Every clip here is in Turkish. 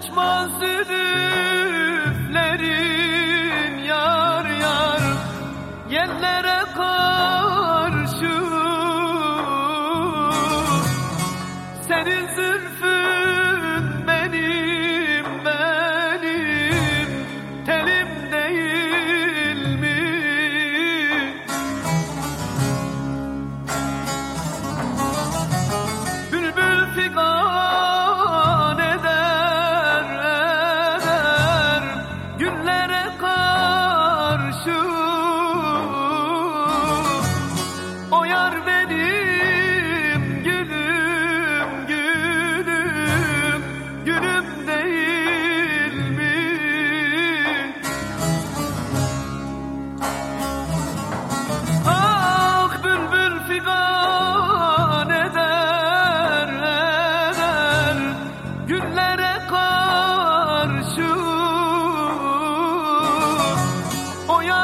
Açma zülüflerin yar yar Yerlere karşı. Senin zülfün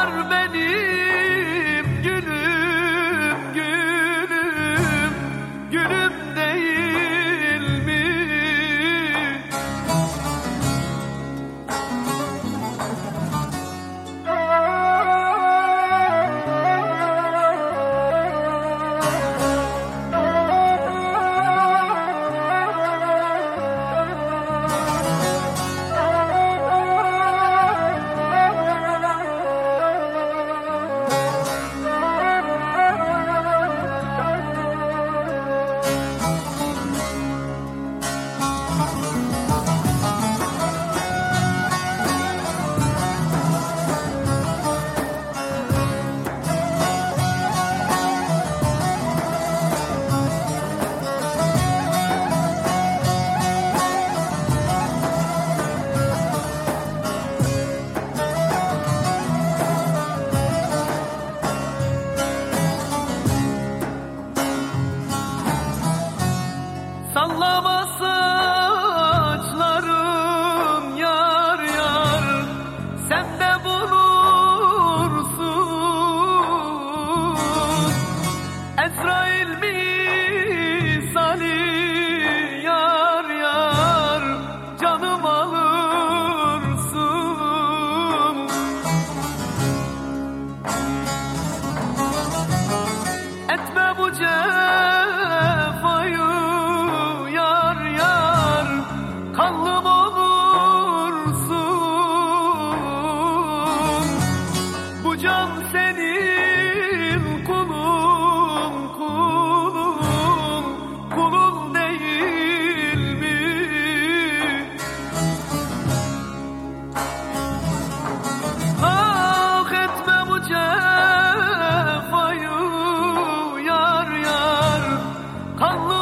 Darbe sallama. Come